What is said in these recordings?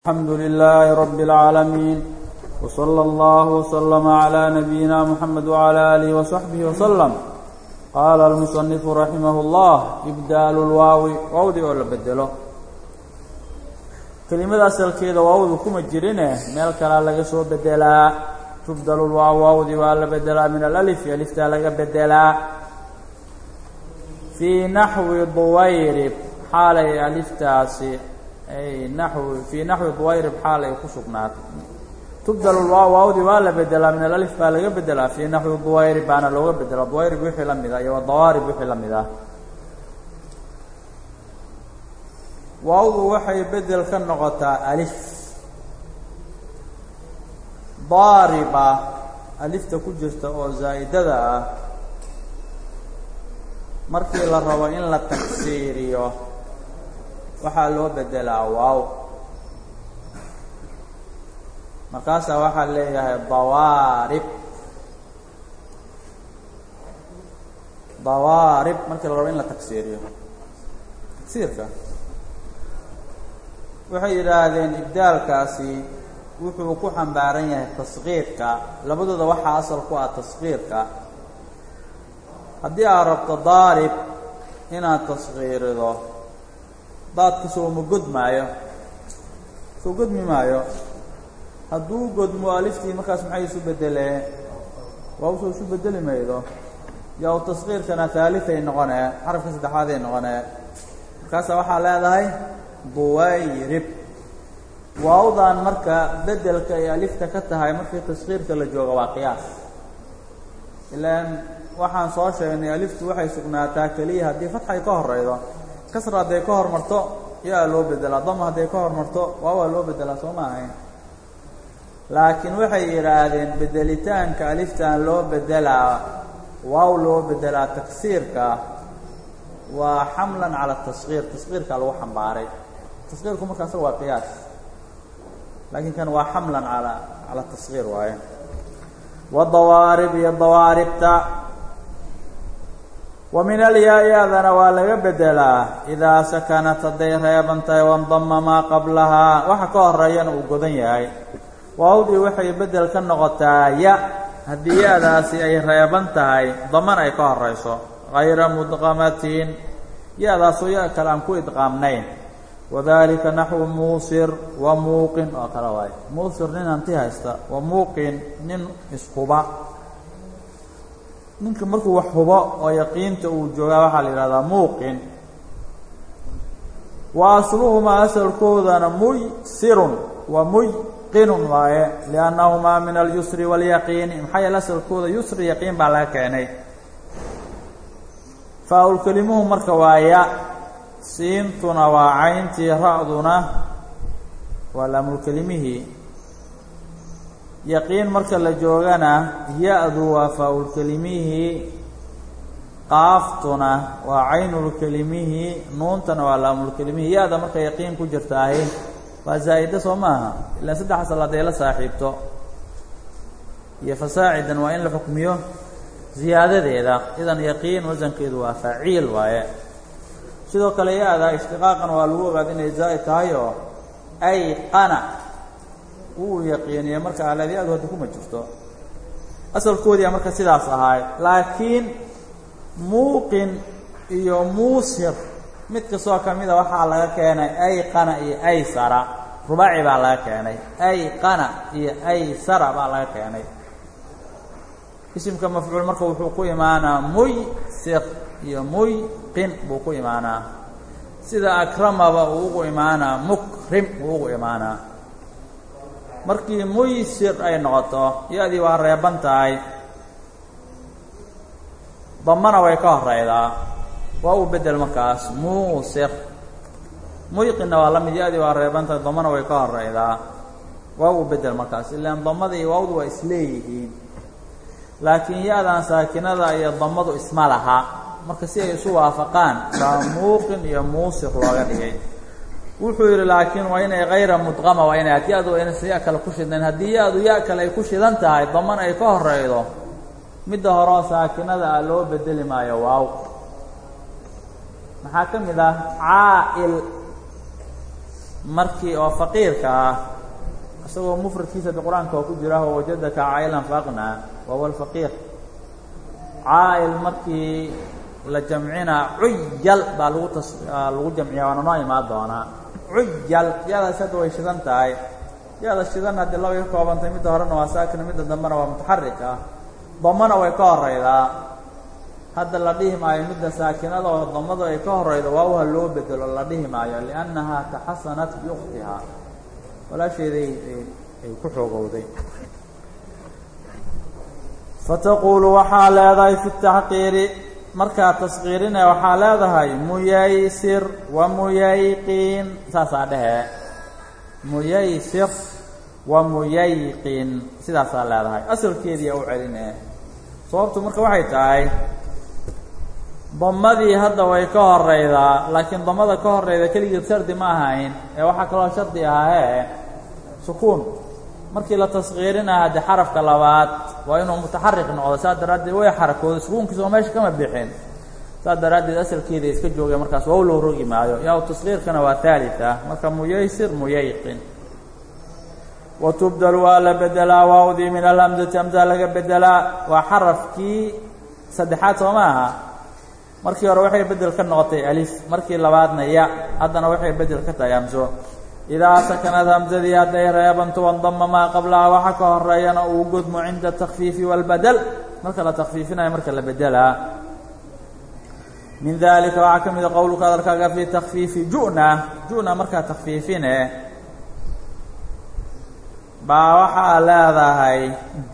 الحمد لله رب العالمين وصلى الله وسلم على نبينا محمد وعلى آله وصحبه وسلم قال المصنف رحمه الله إبدال الwaaw waawdii oo la bedelo kelimada asalkeeda waawdu kuma jirine meel kalaa laga soo bedelaa tubdal lwaaw waawdii waa la bedelaa min alأlf aliftaa laga bedelaa fii naxwi duwayrib xaalay aliftaasi ay naxwi fii naxwi duwayrib xaal ay ku sugnaatay. Tubdal waawdii waa la bedelaa min alalif baa laga bedelaa fii naxwi duwayrib baana looga bedelaa duwayrib wixii la mid ah iyo wadawaarib wixii la mid ah. Waawdu waxay bedel ka noqotaa alif. Daariba alifta ku jirta oo zaa'idada ah markii la rabo in la tagsiiriyo waxaa loo bedelaa waaw. Markaasaa waxaa leeyahay dawaarib. Dawaarib markii la rabo in la tagsiiriyo. Tagsiirka. Waxay yidhaahdeen ibdaalkaasi wuxuu ku xambaaran yahay taskiirka labadooda waxaa asal ku ah taskiirka haddii aad rabto daarib inaad taskiirido daadka sooma godmaayo soo godmi maayo? Hadduu godmo aliftii markaas maxay isu bedelee waa u soo isu bedeli maydo. U taskiirkana haalifay noqonee xarafka saddexaaday noqonee. Markaasaa waxaa leedahay duwayrib waawdan marka bedelka ay alifta ka tahay markii taskiirka la jooga waa qiyaas. Ilaan waxaan soo sheegnay aliftu waxay sugnaataa keliya haddii fatxay ka horeydo kasra hadday ka hormarto yaa loo bedelaa dama hadday ka hormarto waawaa loo bedelaa soo ma ahayn. Laakiin waxay yidhaahdeen bedelitaanka aliftan loo bedelaa waaw loo bedelaa taksiirka waa xamlan cala taskiir taskiirkaa lagu xambaaray. Taskiirku marka asaga waa qiyaas. Laakiin kan waa xamlan ala cala taskiir waaye. Wadawaarib iyo dawaaribta wa min alyaa-yadana waa laga bedelaa idaa sakanat hadday reeban tahay wandama maa qablahaa waxa ka horeeyana uu godan yahay. Waawdii waxay bedel ka noqotaa ya haddii ya-daasi ay reeban tahay daman ay ka horeyso hayra mudqamatin ya-daasoo ya kale aan ku idqaamnayn. Wadalika naxwu muusir wa oo kale waayo muusir nin hanti haysta. Wa muuqin nin ishuba ninka markuu wax hubo oo yaqiinta uu joogaa waxaa la yidhahdaa muuqin. Wa asluhumaa asalkoodana muysirun wa muyqinun waaye liannahumaa min alyusri waalyaqiini maxaa yeele asalkooda yusri yaqiin baa laga keenay. Faa-ulkelimuhu marka waa ya siintuna waa cayntii ra-duna waa laamulkelimihii yaqiin marka la joogana ya-du waa faa-ulkelimihii qaaftuna waa caynulkelimihii nuuntana waa laamulkelimihii ya-da marka yaqiin ku jirta ahi waa zaa'ida soo maaha. Ilaan saddex asal hadday la saaxiibto. Iyo fasaacidan waa in la xukmiyo ziyaadadeeda. Idan yaqiin wasankeedu waa faciil waaye. Sidoo kale ya-da ishtiqaaqan waa lagu ogaada inay zaa'id tahay oo ayqana wuu yaqiiniye marka aladi-adu hadda kuma jirto. Asalkoodiia marka sidaas ahaay laakiin muuqin iyo muusir mid kastoo ka mida waxaa laga keenay ayqana iyo aysara rubaaci baa laga keenay ayqana iyo aysara baa laga keenay. Isimka mafcuul marka wuxuu ku imaanaa muysir iyo muyqin buu ku imaanaa. Sida akramaba uu ugu imaanaa mukrim uu ugu imaanaa markii muysir ay noqoto ya-dii waa reeban tahay. Damana way ka horeydaa waa uu bedel markaas muusir. Muyqinna waa la mid ya-dii waa reeban tahay damana way ka horeydaa waa uu bedel markaas ilaan damada iyo waawdu waa isleeyihiin. Laakiin ya-dan saakinada iyo damadu isma laha. Marka si ay isu waafaqaan baa muuqin iyo muusir looga dhigay wuxuu yidhi laakiin waa inay hayra mudqama waa inay ya-du aynasa ya kale ku shidnayn haddii ya-du ya kale ay ku shidan tahay daman ay ka horeydo midda horeo saakinada ah loo bedeli maayo. Waaw. Maxaa ka mid ah? Caa'il. Markii oo faqiirka ah isagoo mufradkiisa de qur'aanka oo ku jira oo wajadaka caa'ilan faaqnaa wahuwa alfaqiir caa'il markii la jamcinaa cuyal baa lagu tas lagu jamciya waana noo imaan doonaa cuyal yaadaas hadda way shidan tahay. Yaada shidan haddii labay ka koobantay midda horena waa saakina midda dambena waa mutaxarik ah damana way ka horaydaa hadda la dhihi maayo midda saakinada oo damadu ay ka horaydo waawha loo bedelo la dhihi maayo liannahaa taxasanat biukhtihaa. Walaasheeday ay ku xoogowday. Fataquulu waxaa leedahay fi taxqiiri markaa taskiirine waxaa leedahay muyaysir wa muyayqin saasaa dhehe muyaysir wa muyayqin sidaasaa leedahay. Asalkeediia u celine sababtu marka waxay tahay damadii hadda way ka horaydaa laakiin damada ka horeyda keligeed shardi ma ahayn ee waxaa kaloo shardi ahaahe sukuun markii la taskiirinaha haddii xarafka labaad waa inuu mutaxarik noqdo saas daraaddeed way xarakooda sukuunkiisa oo meesha kama bixin. Saas daraaddeed asalkeeda iska joogay markaas waa loo rogi maayo. Yaa taskiirkana waa haalita marka muyaysir muyayqin wa tubdal waa la bedelaa waawdii min alhamzati hamza laga bedelaa waa xarafkii saddexaad soo ma markii hore waxay bedel ka noqotay alif markii labaadna ya. Haddana waxay bedel ka tahay hamso idaa sakanad hamsadii hadday reebanto wandama maa qablaha waxa ka horeeyana uu gudmo cinda takfiifi walbadel marka la takfiifinayo marka la bedelaa min dalika waxaa ka mida qowlka hadalkaaga fii takfiifi ju'na ju'na markaa takfiifine baa waxaa leedahay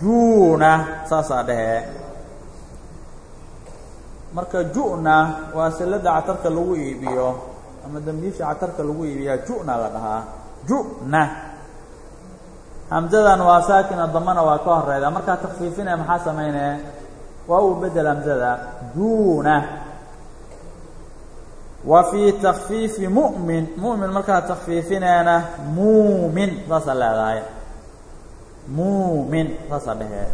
juuna saasaa dhehe marka ju'na waa sillada catarka lagu iibiyo ama dambiisha catarka lagu iibiyaa ju'na la dhahaa. Ju'na. Hamzadan waa saakina damana waa ka horeyda markaa takfiifinaya maxaa samaynaya waa uu bedel hamzada. Juuna wa fii takfiifi mu'min. Mu'min markaa takfiifineena muumin saasaa leedahay. Muumin saasaa dhehee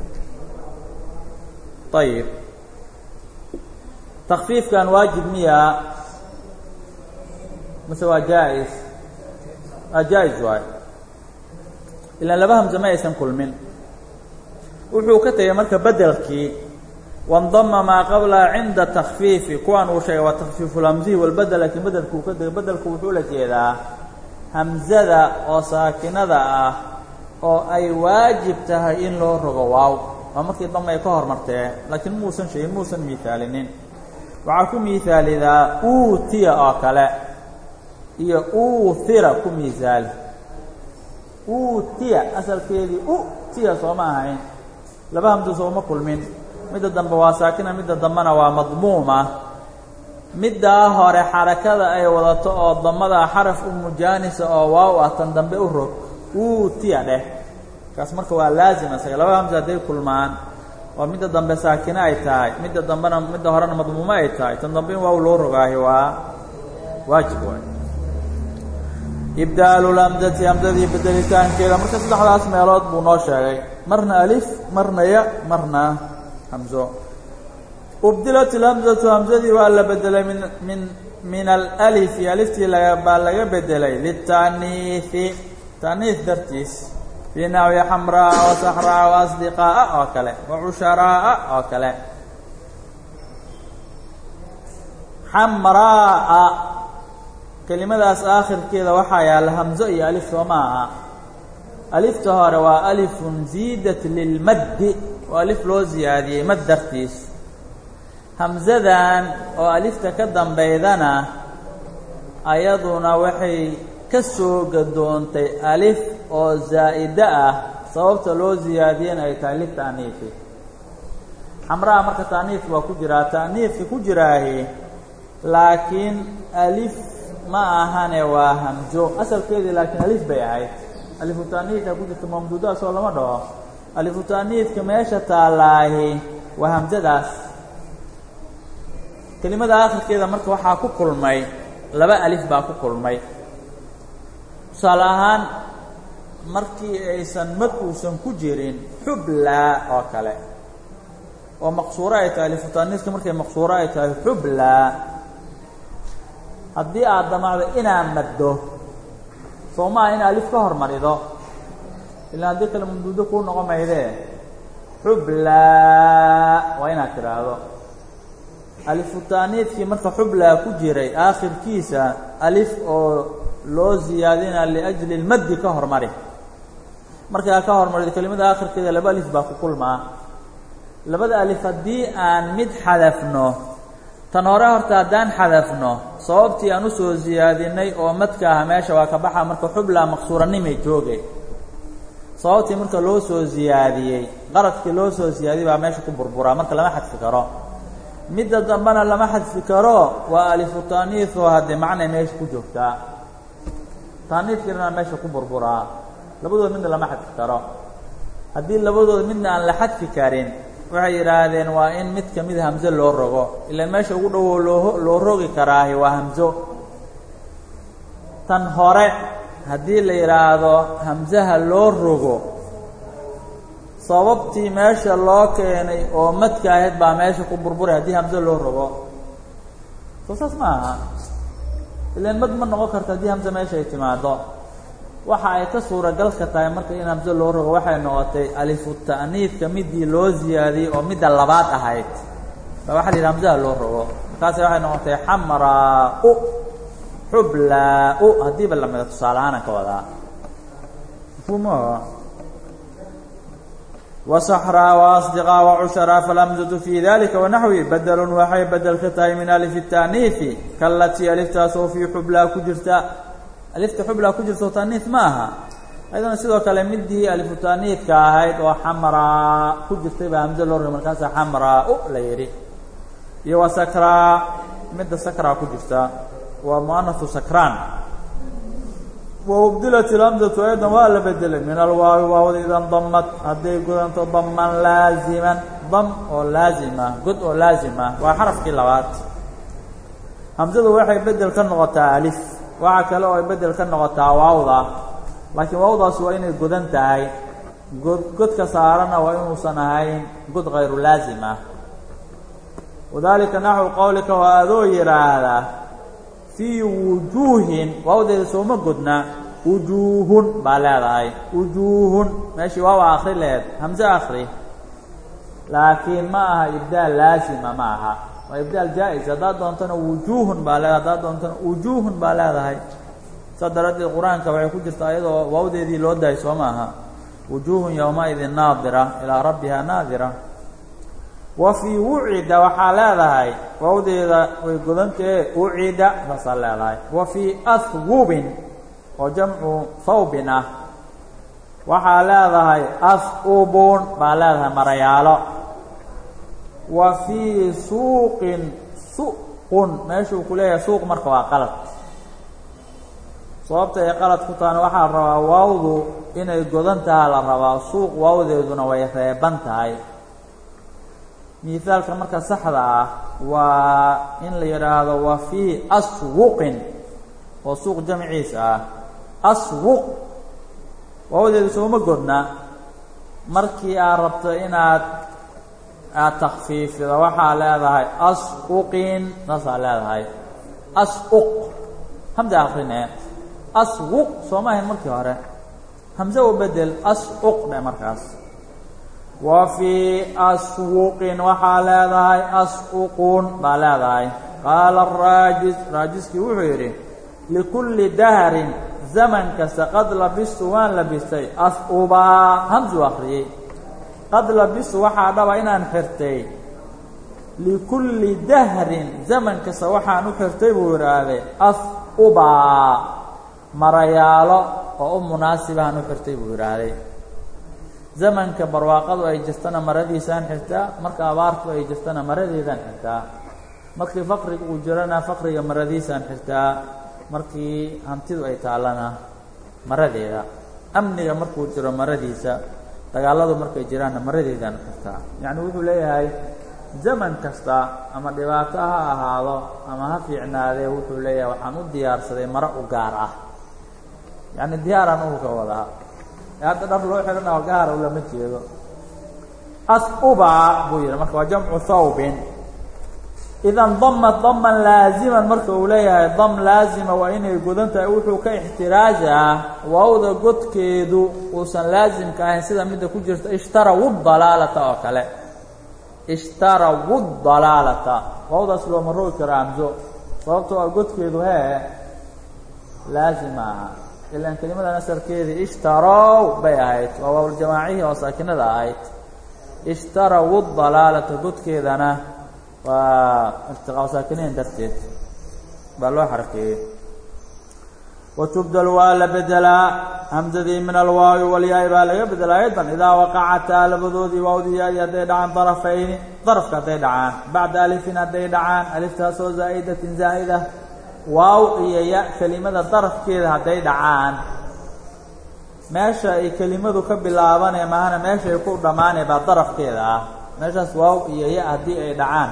ayib takfiifkan waajib miya mase waa jaa-is jaa-is waay. Ilaan laba hamse ma aysan kulmin. Wuxuu ka tegay marka bedelkii wandama maa qablaha cinda takfiifi kuwan uu sheegay waa takfiifulhamsihi walbedel laakiin bedelku ka tegay bedelku wuxuu la jeedaa hamzada oo saakinada ah oo ay waajib tahay in loo rogo waaw. Waa markii dama ay ka hormartee laakiin muusan sheegin muusan miisaalinin waxaa ku miisaalidaa uutiya oo kale iyo uuhira ku miisaali uutiya asalkeedii utiya sooma ahayn. Laba hamso sooma kulmin. Midda dambe waa saakina midda dambena waa madmuuma. Middaa hore xarakada ay wadato oo damadaa xaraf u mujaanisa oo waaw ah tan dambe u rog. Uutiya dheh. Kaas marka waa laazim isaga laba hamso hadday kulmaan oo midda dambe saakine ay tahay midda dambena midda horena madmuumo ay tahay tan dambe in waaw loo rogaahi waa waajib waay ibdaalu lamzati hamsadii bedelitaankeeda marka saddexdaas meelood buu noo sheegay. Marna alif marna ya marna hamzo. Ubdilat ilhamzatu hamsadii waa la bedelay min min min alalifi aliftii laga baa laga bedelay lita'niifi ta'niif dartiis. Fii naxwi xamraa wa saxraa wa asdiqaa'a oo kale. Wa cusharaa'a oo kale. Xamraa'a kelimadaas aakhirkeeda waxaa yaalla hamzo iyo alif soo ma aha. Alifta hore waa alifun ziidat lilmaddi oo alif loo ziyaadiyey mad dartiis. Hamzadan oo alifta ka dambaydana ayaduna waxay ka soo gadoontay alif oo zaa'ide ah sababta loo ziyaadiyena ay tahay lita'niifi xamraha marka ta'niif waa ku jiraa ta'niifka ku jiraahi laakiin alif ma ahane waa hamzo asalkeedii laakiin alif bay ahayd. Alifu ta'niifka ku jirta mamduudaas oo lama dhaho. Alifu ta'niifka meesha taallaahi waa hamzadaas. Kelimada aakhirkeeda marka waxaa ku kulmay laba alif baa ku kulmay. Tusaale ahaan markii aysan mad uusan ku jirin xublaa oo kale. Oo maqsuuro ay tahay alifu ta'niifka markay maqsuuro ay tahay xublaa haddii aad damacdo inaad maddo soo maaha in alif ka hormarido ilaa haddii kale mamduudo kuu noqon maydee xublaa waa inaad tidhaahdo. Alifutaaniidkii marka xublaa ku jiray aakhirkiisa alif oo loo ziyaadina liajli lmaddi ka hormari markaa ka hormarido kelimada aakhirkeeda laba alif baa ku kulmaa labada alif haddii aan mid xadafno tan hore horta haddaan xadafno sababtii aan u soo ziyaadinay oo madka aha meesha waa ka baxa marka xublaa maqsuuranimay jooge. Sababtii marka loo soo ziyaadiyey qaradkii loo soo ziyaadiyey baa meesha ku burburaa marka lama xadfi karo. Midda dambena lama xadfi karo waa alifu taaniis oo haddee macnay meesha ku joogtaa. Taaniiskiina meesha ku burburaa. Labadooda midna lama xadfi karo. Haddii labadooda midna aan la xadfi karin waxay yidhaahdeen waa in mid ka mid hamzo loo rogo. Ilaan meesha ugu dhowo loo loo rogi karaahi waa hamzo. Tan hore haddii la yidhaahdo hamsaha loo rogo sababtii meesha loo keenay oo madka ahayd baa meesha ku burburay haddii hamso loo rogo. Soo saas ma aha ilaan mad ma noqon karto haddii hamse meesha ay timaado waxa ay ka suuragalka tahay marka in hamse loo rogo waxay noqotay alifu ta'niidka midii loo ziyaadiyey oo midda labaad ahayd baa waxa la yidhaha hamsaha loo rogo markaase waxay noqotay xamraa-u xublaa-u haddiiba lamida tusaale ahaana ka wadaa mafhuumaha وصحrا وأصدقا وcشhرا فالأمزة في ذلika ونحوi bdl waxay bdل ka tahay min ألف التأنiiثi kalatيi aliftaasoo fii xublaa ku jirta alifta xublaa ku jirto taaniid ma aha ayadana sidoo kale midii alifu taaniidka ahayd oo xamraa ku jirtay baa hamzo loo markaasa xamraa u la yidhi. Iyo waa sakraa midda sakraa ku jirta. Waa muanasu sakraan. Wubdilat ilhamzatu ayaddan waa la bedelay min alwaawi waawda idan damad hadday godanto daman laaziman. Dam oo laazim ah god oo laazim ah waa xarafkii labaad. Hamzadu waxaa kale oo ay bedel ka noqotaa waawda laakiin waawdaas waa inay godan tahay. God godka saarana waa inuusan ahayn god kayru laazim wadalika naxwu qowlika waa adoo yidhaahdaa fii wujuuhin waawdeeda sooma godna wujuuhun baa leedahay. Wujuuhun meeshii waawa akri lehed hamse akri laakiin ma aha ibdaal laazima ma aha ibdaal jaa-is. Haddaad doontana wujuuhun baa leedahay. Haddaad doontana wujuuhun baa leedahay. Saas daraaddeed qur'aanka waxay ku jirtaa iyadoo waawdeedii loo dahay soo ma aha wujuuhun yowma-idin naadira ilaa rabbiha naadira. Wa fii wucida waxaa leedahay. Waawdeeda way godantee wucida saasaa leedahay. Wa ahwubin oo jamcu thawbin ah. Waxaa leedahay ahubun baa leedahay marayaalo wa fii suuqin suqun. Meeshuu ku leeyahay suuq marka waa qalad. Sababta ay qalad ku tahana waxaa rabaa waawdu inay godan taha la rabaa. Suuq waawdeeduna way reeban tahay. Miaalka marka saxda ah waa in la yidhaahdo wa fii aswuqin oo suuq jamciisa ah. Aswuq. Waawdeedu sooma godna. Markii aad rabto inaad aad takfiifido waxaa leedahay aswuqin saasaa leedahay. Aswuq hamse akrine aswuq sooma ahayn markii hore. Hamse u bedel aswuq dhe markaas. Wa fii aswuqin waxaa leedahay aswuqun baa leedahay. Qaala raajis raajiskii wuxuu yidhi likulli dahrin zaman kasta qad labistu waan labistay asubaa hamsuu akriyey qad labistu waxaa dhaba inaan xirtay. Likulli dahrin zaman kasta waxaan u xirtay buu yidhaahday asubaa marayaalo oo u munaasibahaan u xirtay buu yidhaahday. Zamanka barwaaqadu ay jirtana maradiisaan xirtaa marka abaartu ay jirtana maradeedaan xirtaa. Markii faqriga uu jirana faqriga maradiisaan xirtaa. Markii hantidu ay taallana maradeeda. Amniga markuu jiro maradiisa dagaaladu markay jiraanna maradeedaan xirtaa yacni wuxuu leeyahay zaman kasta ama dhibaato ha ahaado ama ha fiicnaadee wuxuu leeyahay waxaan u diyaarsaday maro u gaar ah. Yacni diyaaraan ugu ka wadaa. Hadda dhar loo xihana oo gaara ulama jeedo. Asuba buu yidhi marka waa jamcu thawbin idan damat daman laaziman marka uu leeyahay dam laazima waa inay godan tahay wuxuu ka ixtiraajaa waawda godkeedu uusan laasimka ahayn sida midda ku jirta ishtarawu dalaalata oo kale. Ishtarawu dalaalata. Waawdaas looma rogi karo amzo sababtoo a godkeedu hee laazim aha ilaan kelimadan asalkeedii ishtarow bay ahayd. Waa waawljamaacihii oo saakinada ahayd. Ishtarawu dalaalata godkeedana waa saakiniin darteed baa loo xarakeeyey watubdal waa la bedelaa hamzadii min alwaawi walyaai baa laga bedelaa aydan. Idaa waqacataa labadoodii waawdii yaai hadday dhacaan darafayni darafka hadday dhacaan. Bacda alifin hadday dhacaan aliftaasoo zaa'idatin zaa'ida. Waaw iyo ya kelimada darafkeeda hadday dhacaan. Meesha ay kelimadu ka bilaabanee maahana meesha ay ku dhammaanee baa darafkeeda ah. Meeshaas waaw iyo ya haddii ay dhacaan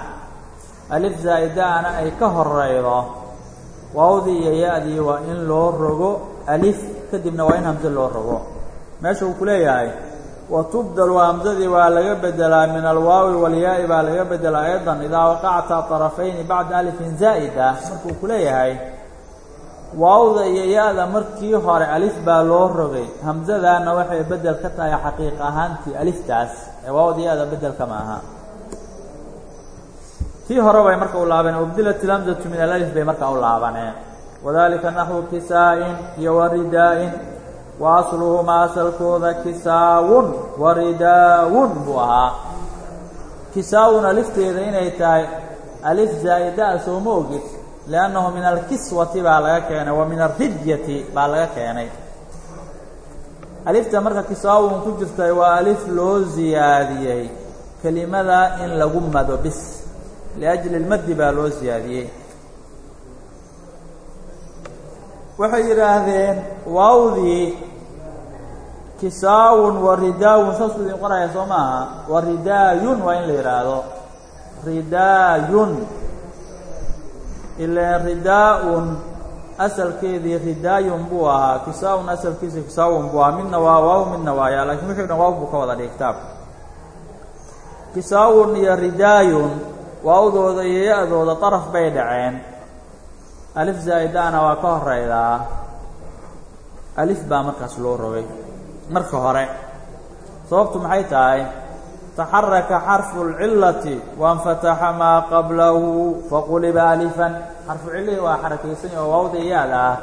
alif zaa'ida-ana ay ka horeydo waawdii iyo ya-dii waa in loo rogo alif kadibna waa in hamse loo rogo. Meesha uu ku leeyahay wa tubdalu hamsadii waa laga bedelaa min alwaawi walyaa-i baa laga bedelaa aydan idaa waqacta طarafayni bacda alifin zaa'ida. Markuu ku leeyahay waawda iyo ya-da markii hore alif baa loo rogay. Hamsadana waxay bedel ka tahay xaqiiq ahaantii aliftaas ee waawda ya-da bedelka ma aha tii hore bay marka u laabaneen ubdilat ilamzatu min alalif bay markaa u laabaneen wadalika naxwu kisaa-in iyo waridaa-in wa asluhumaa asalkooda kisaawun waridaawun buu ahaa. Kisaawun alifteeda inay tahay alif zaa'ida-a sooma ogid liannahu min alkiswati baa laga keenay wa min alridyati baa laga keenay. Alifta marka kisaawun ku jirtay waa alif loo ziyaadiyey kelimada in lagu mado bis liajli lmaddi baa loo siyaadiyey waxay yidhaahdeen waawdii kisaawun wa ridaawun saasuu idin qoraya soo maaha wa ridaayun waa in la yidhaahdo ridaayun ilaan ridaa-un asalkeedii ridaayun buu ahaa kisaawun asalkiisa kisaawun buu ahaa midna waa waaw midna waa yaa lakiin wixii dhan waaw buu ka wada dhigay kitaabka kisaawun iyo ridaayun waawdooda iyo ya-dooda daraf bay dhaceen. Alif zaa'idana waa ka horeydaa alif baa markaas loo rogay marka hore. Sababtu maxay tahay? Taxaraka xarfu اlcilati waاnfataxa maa qablahu faquliba alifan. Xarfu cillihii waa xarakaysan oo waawda ya-da. Ah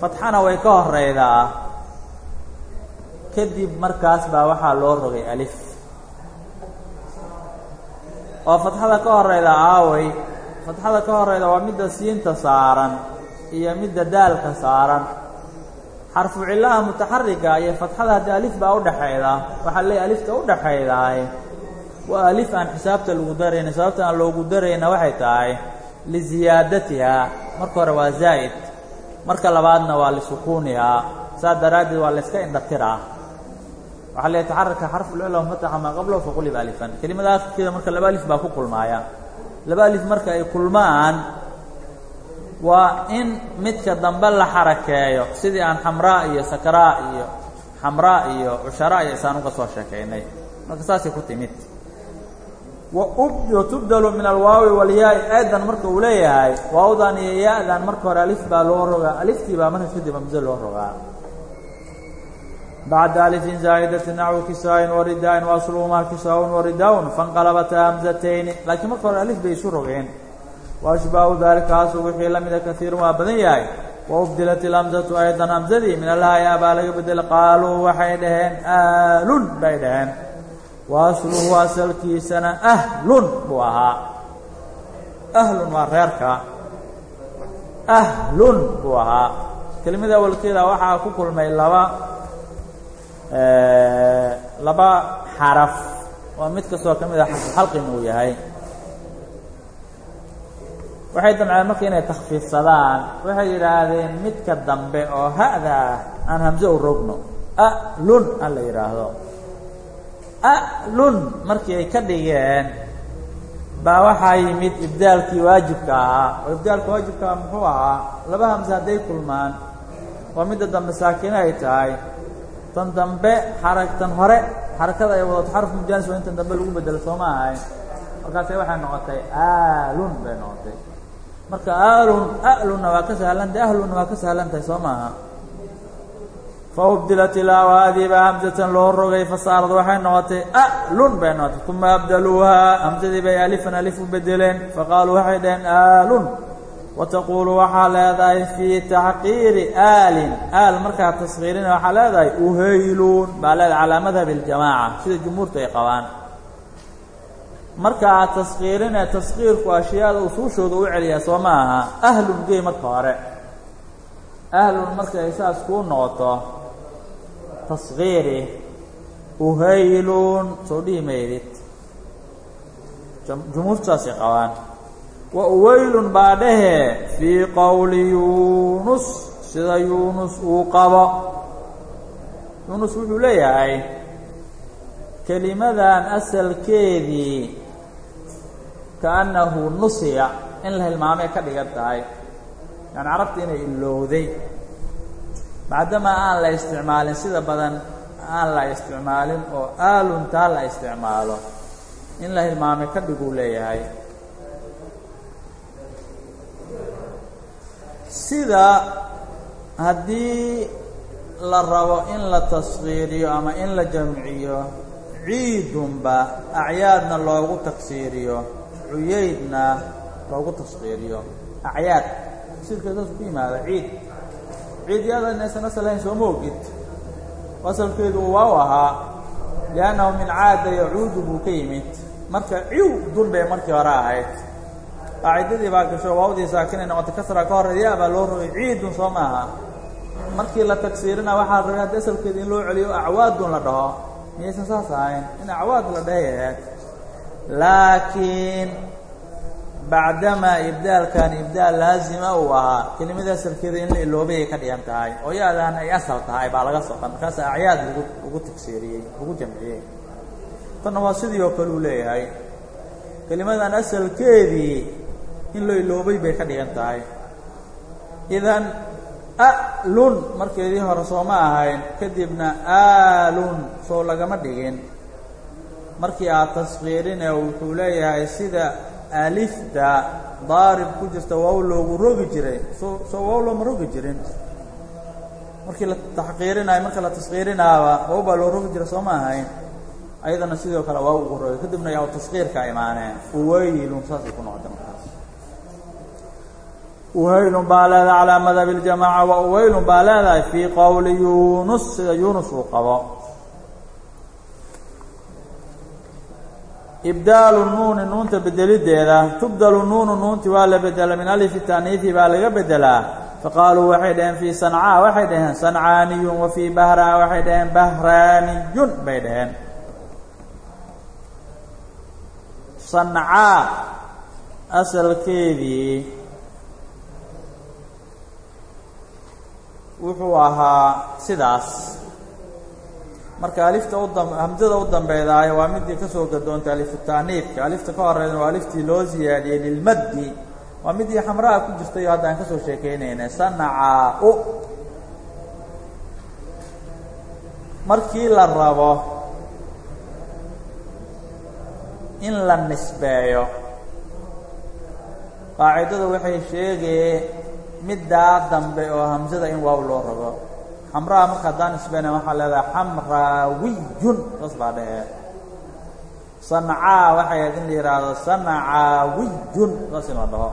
fatxana way ka horeydaa kadib markaas baa waxaa loo rogay alif oo fatxada ka horeyda aaway fatxada ka horeyda waa midda siinta saaran iyo midda daalka saaran. Xarfu cillaha mutaxariga iyo fatxada haddii alif baa udhaxayda waxaa leeyahy alifta udhaxaydaay waa alif aan xisaabta lagu darayna sababta aan loogu darayna waxay tahay liziyaadatihaa marka hore waa zaa'id. Marka labaadna waa lisukuunihaa saas daraaddeed waa layska indhatiraa waxaa la taxaraka xarfucilla mufataxa maa qablahu faquliba alifan. Kelimada akhirkeeda marka laba alif baa ku kulmaaya. Laba alif marka ay kulmaan waa in midka dambe la xarakeeyo. Sidii aan xamraa iyo sakraa iyo xamraa iyo cusharaa iyo isaan uga soo sheekaynay. Marka saasay ku timid. Watubdalu min alwaawi walyaai eedan marka uu leeyahay waawdan iyo ya-dan marka hore alif baa loo rogaa. Aliftii baa markaas kadib hamse loo rogaa bacda alifin zaa'idati naxwu kisaain waridaain waasluhumaa kisaaun waridaun fainqalabata hamzatayni laakiin marka hore alif bay isu rogeen waashbaahu daalikaasu wixii la mida kaiirun waa badan yahay waubdilat ilhamzatu aydan hamzadii min alhaya baa laga bedelay qaaluu waxay dhaheen aalun bay dhaheen wa asluhu asalkiisana ahlun buu ahaa ahlun waa reerka ahlun buu ahaa kelimada awalkeeda waxaa ku kulmay laba laba xaraf. Oo mid kastoo ka mid a xalqin uu yahay. Waxay damceen marka inay takfiifsadaan waxay yidhaahdeen midka dambe oo ha'da ah aan hamse u rogno. Alun aan la yidhaahdo. Alun markii ay ka dhigeen baa waxaa yimid ibdaalkii waajibka ahaa. Oo ibdaalka waajibka ah muxuu ahaa laba hamse hadday kulmaan oo midda dambe saakina ay tahay tan dambe xara tan hore xarakada ay wadato xaraf mujaanis waa in tan dambe lagu bedelo soo ma ahay markaase waxay noqotay aalun bay noqotay. Marka aalun alunna waa ka sahlantahay ahlunna waa ka sahlan tahay soo maaha faubdilat ilaawaadii baa hamsatan loo rogay fasaarad waxay noqotay alun bay noqotay. Uma abdaluuhaa hamsadii bay alifan alif u bedeleen faqaaluu waxay dhaheen aalun wataquulu waxaa leedahay fii taxqiiri aalin. Aal markaa taskiirina waxaa leedahay uhayluun baa leedahay calaa madhab اljamaaca sida jumhuurta ay qabaan. Markaa taskiirinee taskiirku ashyaada usuushooda u celiyaa soo ma aha. Ahlun gey marka hore. Ahlun markay saas kuu noqoto taskiiri uhayluun soo dhihi maydid jumhuurtu qabaan wa uwaylun baa dhehe fii qowli yuunus sida yuunus uu qabo. Yuunus wuxuu leeyahay kelimadan asalkeedii kaannahu nusiya in la hilmaamay ka dhigan tahay. Yani carabta inay ilowday maadaama aan la isticmaalin sida badan aan la isticmaalin oo aaluntaa la isticmaalo in la hilmaamay ka dhiguu leeyahay sida haddii la rabo in la taskiiriyo ama in la jamciyo ciidunba acyaadna loogu taksiiriyo cuyaydna loogu taskiiriyo acyaad. Tafsiirka saas ku yimaada ciid. Ciid yaada inaysan asal lahayn sooma asalkeedu waa u ahaa liannahu min caada yacuudu buu ka yimid. Marka ciwdun bay markii hore ahayd qaacidadii baa gasho waawdii saakinay noqotay kasra ka hor yaa baa loo rogay ciidun soo maaha. Markii la tagsiirina waxaa rabay haddi asalkeeda in loo celiyo acwaadun la dhaho. Miyaysan saas ahayn? In acwaad la dhahay ahayd laakiin bacdamaa ibdaalkan ibdaal laazima uu ahaa kelimada asalkeeda in la iloobay ay ka dhigan tahay. Oo yaadaan ay asal tahay baa laga soqan markaas acyaad lagu lagu tagsiiriyey lagu jamciyey. Tanna waa sidii oo kale uu leeyahay. Kelimadan asalkeedii in la iloobay bay ka dhigan tahay. Idan alun markeedii hore sooma ahayn kadibna aalun soo lagama dhigin. Markii aad taskiirine wuxuu leeyahay sida alifta daarib ku jirta waaw loogu rogi jiray. Soo soo waaw looma rogi jirin? Markii la taxqiirinayo marka la taskiirinaaba waaw baa loo rogi jira sooma ahayn. Ayadana sidoo kale waa ugu rogay kadibna yaa taskiirka imaaneen. Uwaylun saasay ku markaas uhaylun baa leedahay calaa madhab اljamaaca wa uwaylun baa leedahay fii qowli yunus sida yunus uu qabo ibdaalu nuuni nuunta bedelideeda tubdalu nuunu nuunti waa la bedela min alifi taaniifi baa laga bedelaa faqaaluu waxay dhaheen fii sancaa waxay dhaheen sancaaniyun wa fii bahraa waxay dhaheen bahraaniyun bay dhaheen sancaa asalkeedii wuxuu ahaa sidaas. Marka alifta hamsada u dambeydaayo waa midii ka soo gadoontay alifta ka horeydna waa aliftii loo siyaadiyey lilmaddi waa midii xamraha ku jirtay hadda aan ka soo sheekeynaynay sanacaa u. Markii la rabo in la nisbeeyo qaacidadu waxay sheegayeen middaa dambe oo hamsada in waaw loo rabo. Xamraha marka haddaan nisbeyna waxaa leedahay xamraawiyun saas baa dhehee sancaa waxay ahayd in la yidhaahdo sancaawiyun saas in la dhaho.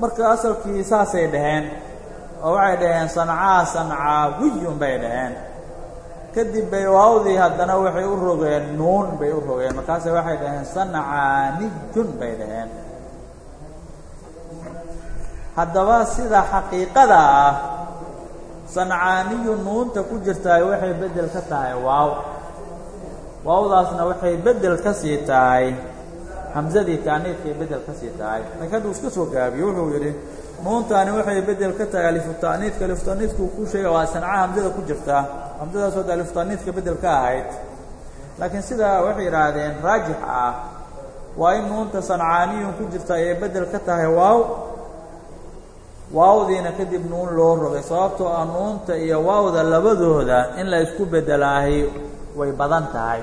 Marka asalkii saasay dhaheen oo waxay dhaheen sancaa sancaawiyun bay dhaheen. Kadib bay waawdii haddana waxay u rogeen nuun bay u rogeen. Markaase waxay dhaheen sancaaniyun bay dhaheen haddaba sida xaqiiqada ah sancaaniyu nuunta ku jirtaay waxay beddel ka tahay waaw. Waawdaasna waxay beddel ka sii tahay. Hamsadii taaniifkay beddel ka sii tahay. Laakiin hadduu soo gaabiyo wuxuu yidhi nuuntaani waxay beddel ka tahay alifuta'niidka alifuta'niidka uu ku sheega waa sanca hamsada ku jirta. Hamsadaasoo de alifuta'niidka beddel ka ahayd. Laakiin sidaa waxay yidhaahdeen raajix ah waa in nuunta sancaaniyun ku jirta ayay beddel ka tahay waaw waawdiina kadib nuun loo rogay sababtoo ah nuunta iyo waawda labadooda in la isku beddelaahay way badan tahay.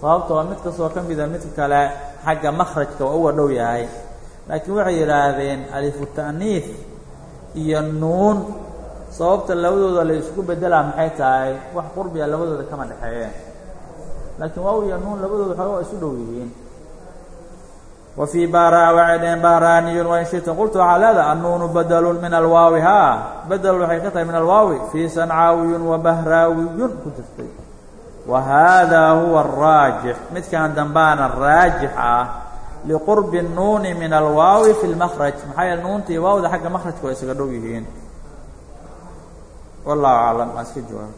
Sababtoo mid kastoo ka mida midka kale xagga makhrajka waa uga dhow yahay. Laakiin waxay yidhaahdeen alifu ta'niif iyo nuun. Sababta labadooda la isku bedelaa maxay tahay? Wax qurbiga labadooda kama dhexeeyeen. Laakiin waaw iyo nuun labadooda xooga waa isu dhow yihiin wa fii bara waxay dhaheen bahraaniyun wain shita qultu waxaa leedaha annuunu badalun min alwaawi haa bedel waxay ka tahay min alwaawi fii sancaawiyun wa bahraawiyun ku jirtay wa haadaa huwa araajix midkan dambaana raajix ah liqurbi الnuuni min alwaawi fi اlmakraj maxaa yeele nuunta iyo waawda xagga makrajka waa isaga dhow yihiin wallahu aclam aan iska jawaab